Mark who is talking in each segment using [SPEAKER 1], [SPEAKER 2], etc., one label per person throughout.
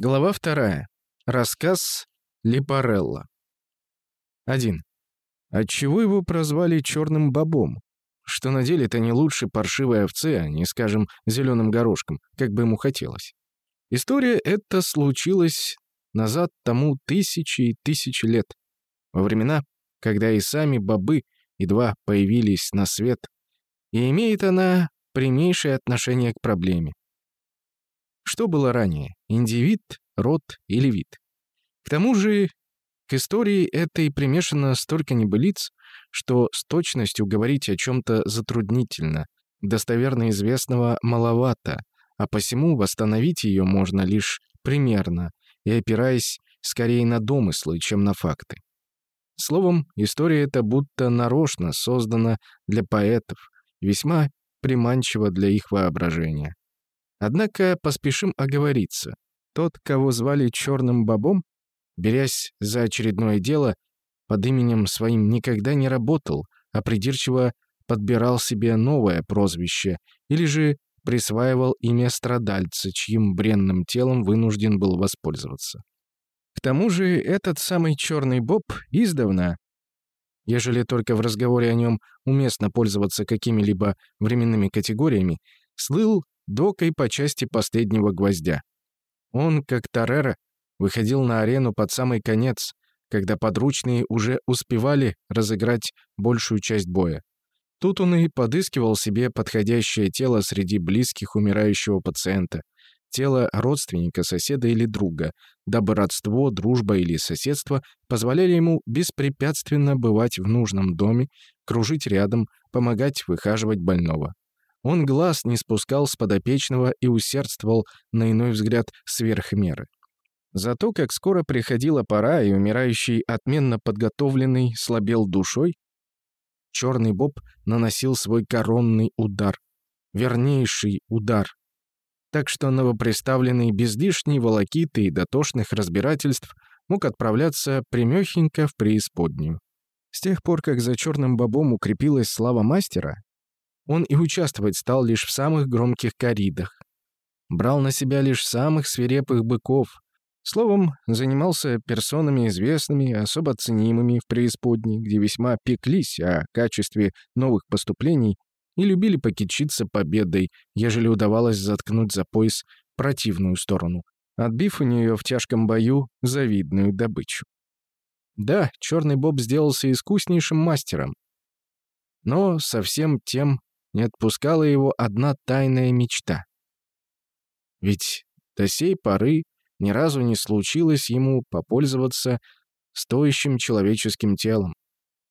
[SPEAKER 1] Глава вторая. Рассказ Липарелла. 1. Отчего его прозвали «черным бобом»? Что на деле это не лучше паршивой овцы, а не, скажем, зеленым горошком, как бы ему хотелось. История эта случилась назад тому тысячи и тысячи лет. Во времена, когда и сами бобы едва появились на свет, и имеет она прямейшее отношение к проблеме. Что было ранее? Индивид, род или вид? К тому же к истории этой примешано столько небылиц, что с точностью говорить о чем-то затруднительно, достоверно известного маловато, а посему восстановить ее можно лишь примерно и опираясь скорее на домыслы, чем на факты. Словом, история эта будто нарочно создана для поэтов, весьма приманчива для их воображения. Однако поспешим оговориться. Тот, кого звали Черным Бобом, берясь за очередное дело, под именем своим никогда не работал, а придирчиво подбирал себе новое прозвище или же присваивал имя страдальца, чьим бренным телом вынужден был воспользоваться. К тому же этот самый черный боб издавна, ежели только в разговоре о нем уместно пользоваться какими-либо временными категориями, слыл докой по части последнего гвоздя. Он, как Тарера, выходил на арену под самый конец, когда подручные уже успевали разыграть большую часть боя. Тут он и подыскивал себе подходящее тело среди близких умирающего пациента, тело родственника, соседа или друга, дабы родство, дружба или соседство позволяли ему беспрепятственно бывать в нужном доме, кружить рядом, помогать выхаживать больного. Он глаз не спускал с подопечного и усердствовал, на иной взгляд, сверх меры. Зато, как скоро приходила пора, и умирающий, отменно подготовленный, слабел душой, черный боб наносил свой коронный удар. Вернейший удар. Так что новоприставленный без лишней волокиты и дотошных разбирательств мог отправляться примехенько в преисподнюю. С тех пор, как за черным бобом укрепилась слава мастера, он и участвовать стал лишь в самых громких коридах. Брал на себя лишь самых свирепых быков. Словом, занимался персонами известными, особо ценимыми в преисподней, где весьма пеклись о качестве новых поступлений и любили покичиться победой, ежели удавалось заткнуть за пояс противную сторону, отбив у нее в тяжком бою завидную добычу. Да, черный боб сделался искуснейшим мастером, но совсем тем не отпускала его одна тайная мечта. Ведь до сей поры ни разу не случилось ему попользоваться стоящим человеческим телом,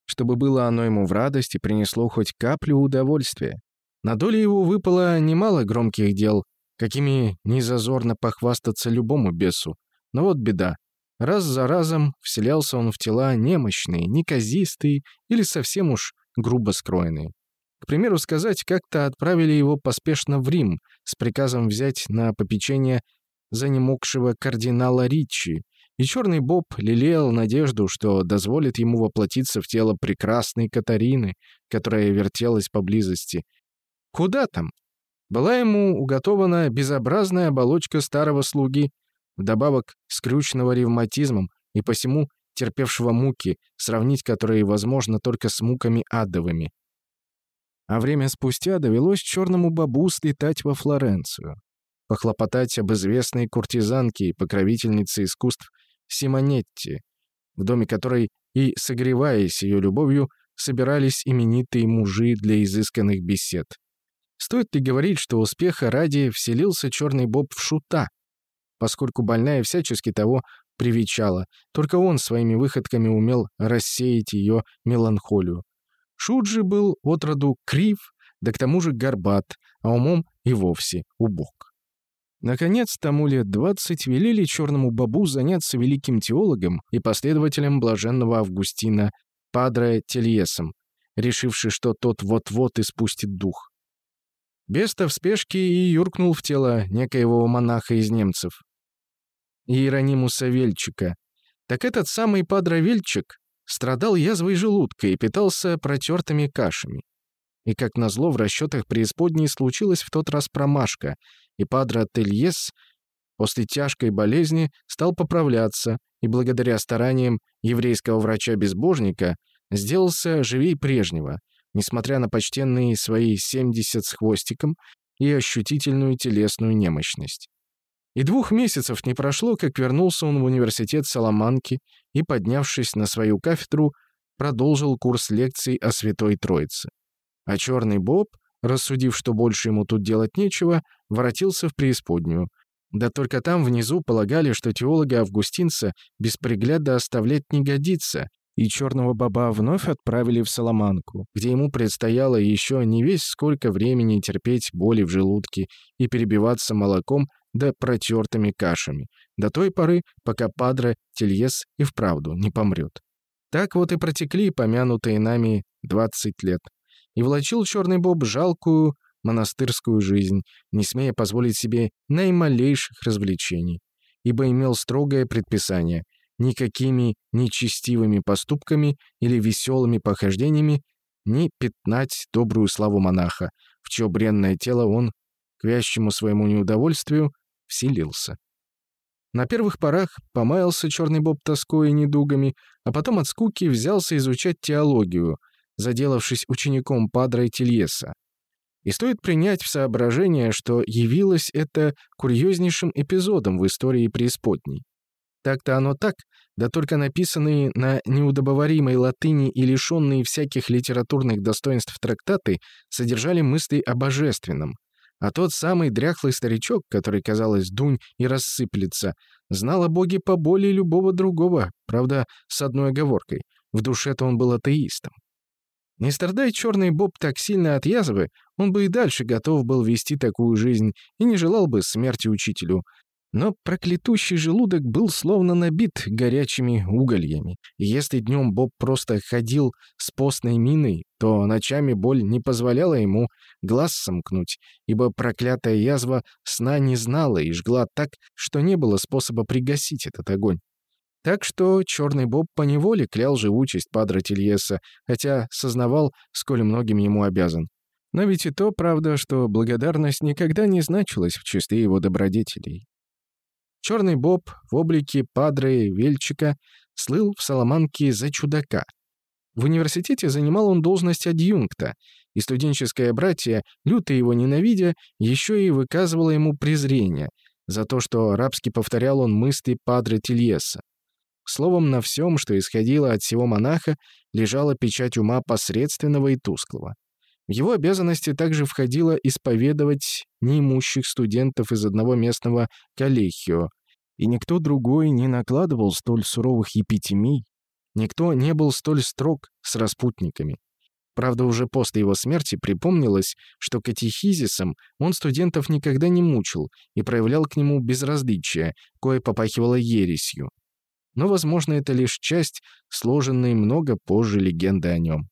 [SPEAKER 1] чтобы было оно ему в радость и принесло хоть каплю удовольствия. На долю его выпало немало громких дел, какими незазорно похвастаться любому бесу. Но вот беда. Раз за разом вселялся он в тела немощные, неказистые или совсем уж грубо скроенные. К примеру сказать, как-то отправили его поспешно в Рим с приказом взять на попечение занемогшего кардинала Ричи, и черный Боб лелеял надежду, что дозволит ему воплотиться в тело прекрасной Катарины, которая вертелась поблизости. Куда там? Была ему уготована безобразная оболочка старого слуги, вдобавок скрюченного ревматизмом и посему терпевшего муки, сравнить которые возможно только с муками адовыми а время спустя довелось черному бабу слетать во Флоренцию, похлопотать об известной куртизанке и покровительнице искусств Симонетти, в доме которой и, согреваясь ее любовью, собирались именитые мужи для изысканных бесед. Стоит ли говорить, что успеха ради вселился черный боб в шута, поскольку больная всячески того привечала, только он своими выходками умел рассеять ее меланхолию. Шуджи был отроду крив, да к тому же горбат, а умом и вовсе убог. Наконец, тому лет двадцать велели черному бабу заняться великим теологом и последователем блаженного Августина Падре Тельесом, решивший, что тот вот-вот испустит дух. Беста в спешке и юркнул в тело некоего монаха из немцев, Иеронимуса Вельчика. Так этот самый Падре Вельчик страдал язвой желудка и питался протертыми кашами. И, как назло, в расчетах преисподней случилась в тот раз промашка, и Падре Тельес После тяжкой болезни стал поправляться и благодаря стараниям еврейского врача-безбожника сделался живей прежнего, несмотря на почтенные свои 70 с хвостиком и ощутительную телесную немощность. И двух месяцев не прошло, как вернулся он в университет Саламанки и, поднявшись на свою кафедру, продолжил курс лекций о Святой Троице. А черный Боб, рассудив, что больше ему тут делать нечего, воротился в преисподнюю. Да только там внизу полагали, что теолога-августинца без пригляда оставлять не годится, и черного баба вновь отправили в Соломанку, где ему предстояло еще не весь сколько времени терпеть боли в желудке и перебиваться молоком да протертыми кашами, до той поры, пока Падре Тельес и вправду не помрет. Так вот и протекли помянутые нами 20 лет. И влачил черный боб жалкую монастырскую жизнь, не смея позволить себе наималейших развлечений, ибо имел строгое предписание — никакими нечестивыми поступками или веселыми похождениями не пятнать добрую славу монаха, в чье бренное тело он, к вящему своему неудовольствию, вселился. На первых порах помаялся черный боб тоской и недугами, а потом от скуки взялся изучать теологию, заделавшись учеником Падра и Тильеса. И стоит принять в соображение, что явилось это курьезнейшим эпизодом в истории преисподней. Так-то оно так, да только написанные на неудобоваримой латыни и лишенные всяких литературных достоинств трактаты содержали мысли о божественном, а тот самый дряхлый старичок, который, казалось, дунь и рассыплется, знал о Боге поболее любого другого, правда, с одной оговоркой. В душе-то он был атеистом. Не страдай черный Боб так сильно от язвы, он бы и дальше готов был вести такую жизнь и не желал бы смерти учителю, но проклятущий желудок был словно набит горячими угольями. И если днем Боб просто ходил с постной миной, то ночами боль не позволяла ему глаз сомкнуть, ибо проклятая язва сна не знала и жгла так, что не было способа пригасить этот огонь. Так что черный Боб поневоле клял живучесть Падра Тильеса, хотя сознавал, сколь многим ему обязан. Но ведь и то правда, что благодарность никогда не значилась в числе его добродетелей. Черный Боб в облике Падре Вельчика слыл в Соломанке за чудака. В университете занимал он должность адъюнкта, и студенческое братье, люто его ненавидя, еще и выказывало ему презрение за то, что рабски повторял он мысли Падре Тильеса. Словом, на всем, что исходило от всего монаха, лежала печать ума посредственного и тусклого. В его обязанности также входило исповедовать неимущих студентов из одного местного коллегио, и никто другой не накладывал столь суровых епитемий, никто не был столь строг с распутниками. Правда, уже после его смерти припомнилось, что катехизисом он студентов никогда не мучил и проявлял к нему безразличие, кое попахивало ересью. Но, возможно, это лишь часть сложенной много позже легенды о нем.